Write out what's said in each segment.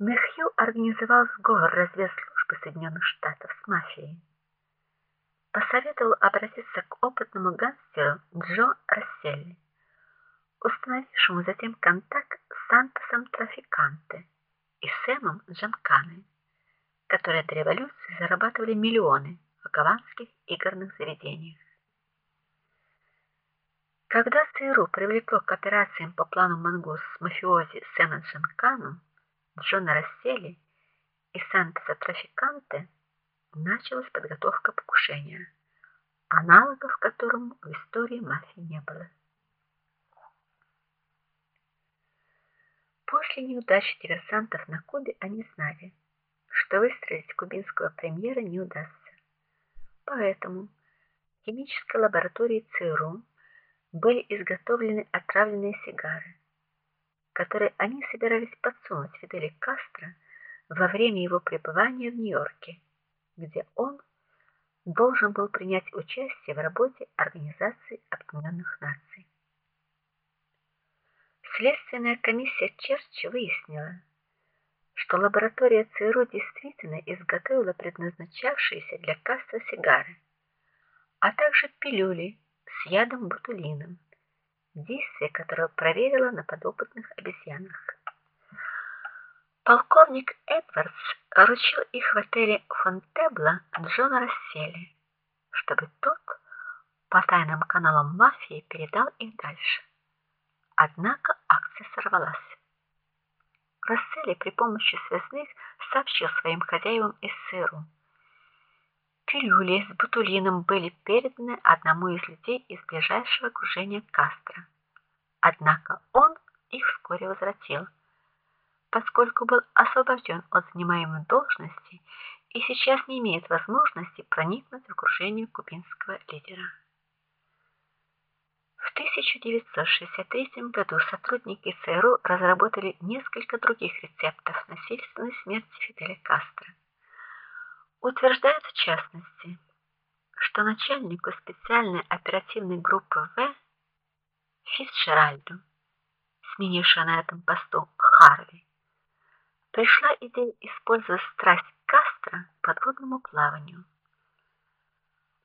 Мехью организовал сговор разведслужбы Соединенных Штатов с мафией. Посоветовал обратиться к опытному гангстеру Джо Расселли, установившему затем контакт с Сантосом Трафиканте и Сэмом Джанканой, которые до революции зарабатывали миллионы в гаванских игорных заведениях. Когда ЦРУ привлекло к операциям по плану Мангус мафиози Сэма Джанкану, Джона Рассели и Сантоса Трафиканте, началась подготовка покушения, аналогов которому в истории мафии не было. После неудачи диверсантов на Кубе они знали, что выстроить кубинского премьера не удастся. Поэтому в химической лаборатории ЦРУ были изготовлены отравленные сигары, которые они собирались подсунуть Фиделю Кастро во время его пребывания в Нью-Йорке, где он должен был принять участие в работе Организации Объединенных Наций. Следственная комиссия Черчи выяснила, что лаборатория ЦРУ действительно изготовила предназначавшиеся для Кастро сигары, а также пилюли с ядом ботулином, действие которого проверила на подопытных обезьянах. Полковник Эдвардс поручил их в отеле Фонтебло Джона Расселли, чтобы тот по тайным каналам мафии передал их дальше. Однако акция сорвалась. Расселли при помощи связных сообщил своим хозяевам из СРУ. Пилюли с ботулином были переданы одному из людей из ближайшего окружения Кастро. Однако он их вскоре возвратил поскольку был освобожден от занимаемой должности и сейчас не имеет возможности проникнуть в окружение кубинского лидера. В 1963 году сотрудники ЦРУ разработали несколько других рецептов насильственной смерти Фиделя Кастро. Утверждают в частности, что начальнику специальной оперативной группы В Фицджеральду, сменившему на этом посту Харви, пришла идея использовать страсть Кастро к подводному плаванию.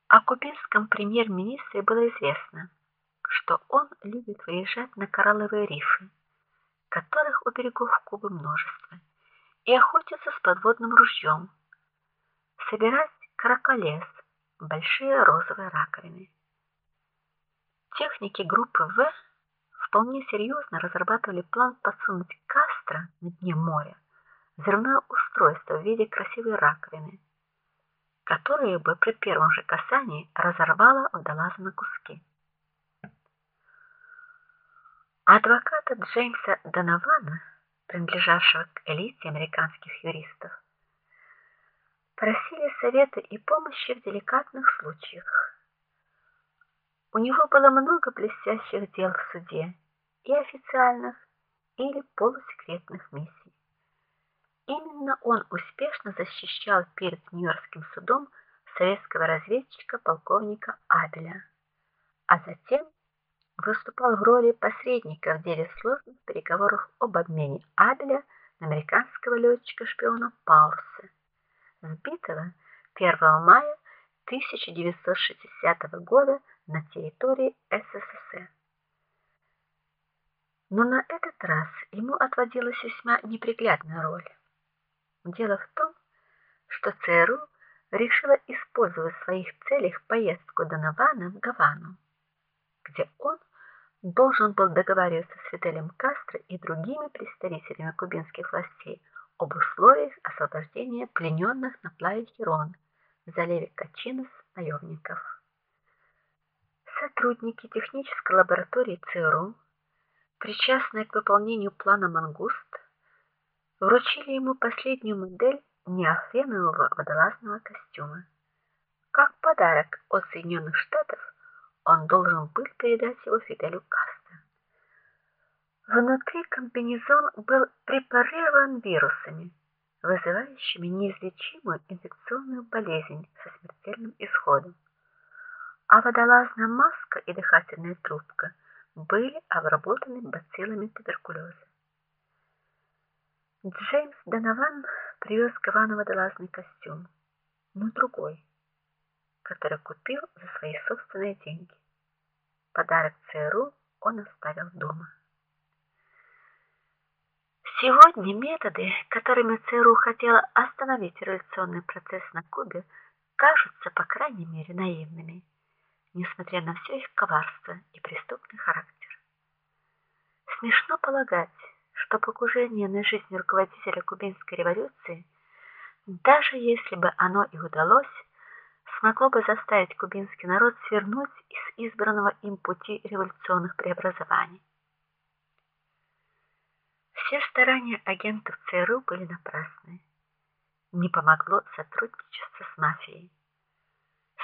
О кубинском премьер-министре было известно, что он любит выезжать на коралловые рифы, которых у берегов Кубы множество, и охотиться с подводным ружьем, собирать каракалес, большие розовые раковины. Техники группы В вполне серьезно разрабатывали план подсунуть Кастро на дне моря взрывное устройство в виде красивой раковины, которое бы при первом же касании разорвало водолаза на куски. Адвоката Джеймса Донована, принадлежавшего к элите американских юристов, просили совета и помощи в деликатных случаях. У него было много блестящих дел в суде, и официальных, или полусекретных миссий. Именно он успешно защищал перед Нью-Йоркским судом советского разведчика полковника Абеля, а затем выступал в роли посредника в деле сложных переговоров об обмене Абеля на американского летчика-шпиона Паулса, сбитого 1 мая 1960 года на территории СССР. Но на этот раз ему отводилась весьма неприглядная роль. Дело в том, что ЦРУ решила использовать в своих целях поездку Донована в Гавану, где он должен был договариваться с Фиделем Кастро и другими представителями кубинских властей об условиях освобождения плененных на плаве Херон в заливе Качинос наемников. Сотрудники технической лаборатории ЦРУ, причастные к выполнению плана Мангуст, вручили ему последнюю модель неофенового водолазного костюма. Как подарок от Соединенных Штатов он должен был передать его Фиделю Кастро. Внутри комбинезон был препарирован вирусами, вызывающими неизлечимую инфекционную болезнь со смертельным исходом. А водолазная маска и дыхательная трубка были обработаны бациллами туберкулеза. Джеймс Донован привез к Ивану водолазный костюм, но другой, который купил за свои собственные деньги. Подарок ЦРУ он оставил дома. Сегодня методы, которыми ЦРУ хотела остановить революционный процесс на Кубе, кажутся, по крайней мере, наивными, несмотря на все их коварство и преступный характер. Смешно полагать, что покушение на жизнь руководителя кубинской революции, даже если бы оно и удалось, смогло бы заставить кубинский народ свернуть из избранного им пути революционных преобразований. Все старания агентов ЦРУ были напрасны. Не помогло сотрудничество с мафией.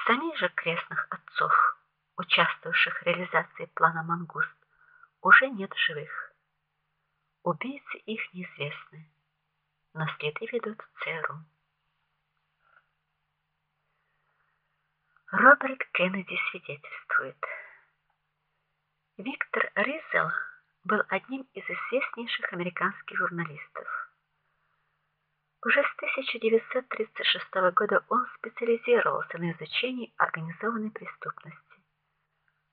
Самих же крестных отцов, участвовавших в реализации плана Мангуст, уже нет живых. Убийцы их неизвестны, но следы ведут в ЦРУ. Роберт Кеннеди свидетельствует. Виктор Ризел был одним из известнейших американских журналистов. Уже с 1936 года он специализировался на изучении организованной преступности.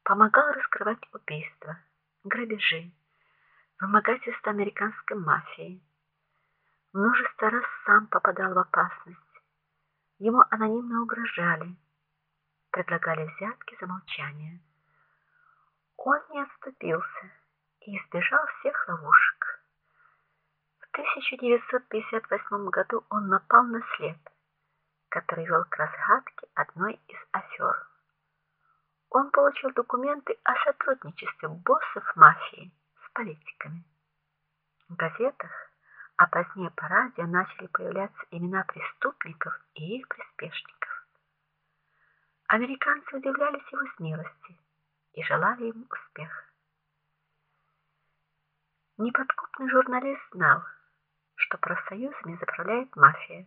Помогал раскрывать убийства, грабежи, вымогательство американской мафии. Множество раз сам попадал в опасность. Ему анонимно угрожали, предлагали взятки за молчание. Он не отступился и избежал всех ловушек. В 1958 году он напал на след, который вел к разгадке одной из афер. Он получил документы о сотрудничестве боссов мафии с политиками. В газетах, а позднее по радио начали появляться имена преступников и их приспешников. Американцы удивлялись его смелости и желали ему успеха. Неподкупный журналист знал, что профсоюзами заправляет мафия.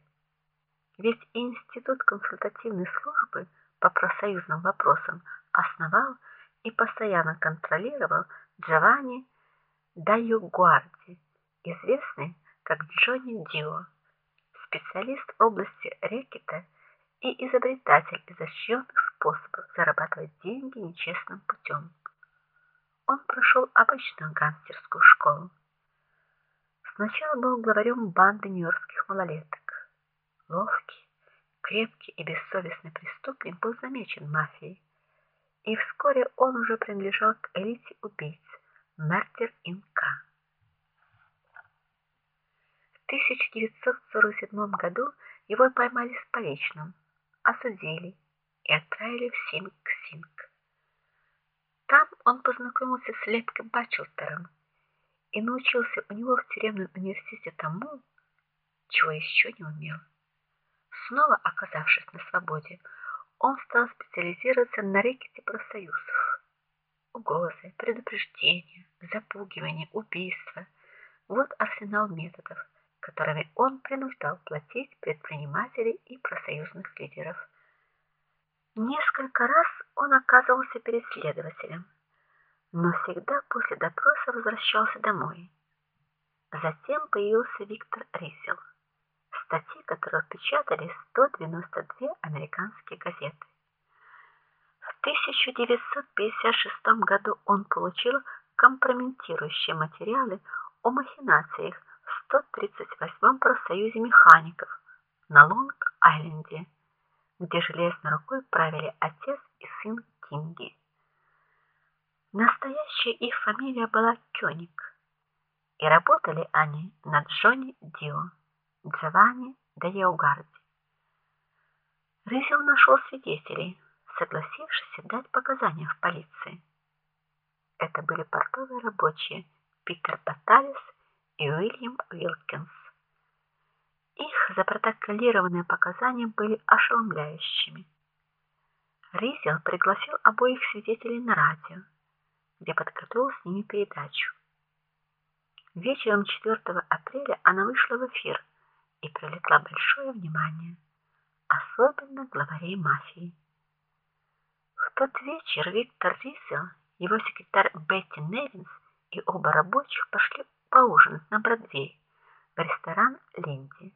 Ведь институт консультативной службы по профсоюзным вопросам основал и постоянно контролировал Джованни Дайюгуарди, известный как Джонни Дио, специалист в области рэкета и изобретатель изощренных способов зарабатывать деньги нечестным путем. Он прошел обычную гангстерскую школу. Сначала был главарем банды нью-йоркских малолеток. Ловкий, крепкий и бессовестный преступник был замечен мафией и вскоре он уже принадлежал к элите убийц Мертер Инка. В 1947 году его поймали с поличным, осудили и отправили в Синг-Синг. Там он познакомился с Лепком Бачелтером и научился у него в тюремном университете тому, чего еще не умел. Снова оказавшись на свободе, он стал специализироваться на рэкете профсоюзов. Угрозы, предупреждения, запугивание, убийства вот арсенал методов, которыми он принуждал платить предпринимателей и профсоюзных лидеров. Несколько раз он оказывался перед следователем, но всегда после допроса возвращался домой. Затем появился Виктор Рисел статьи которого печатали 192 американские газеты. В 1956 году он получил компрометирующие материалы о махинациях в 138-м профсоюзе механиков на Лонг-Айленде, где железной рукой правили отец и сын Кинги. Настоящая их фамилия была Кёник, и работали они над Джонни Дио. Джованни де Яугарди. Рызел нашел свидетелей, согласившихся дать показания в полиции. Это были портовые рабочие Питер Баталис и Уильям Уилкинс. Их запротоколированные показания были ошеломляющими. Ризел пригласил обоих свидетелей на радио, где подготовил с ними передачу. Вечером 4 апреля она вышла в эфир и привлекла большое внимание, особенно главарей мафии. В тот вечер Виктор Рисел, его секретарь Бетти Невинс и оба рабочих пошли поужинать на Бродвей в ресторан Линди.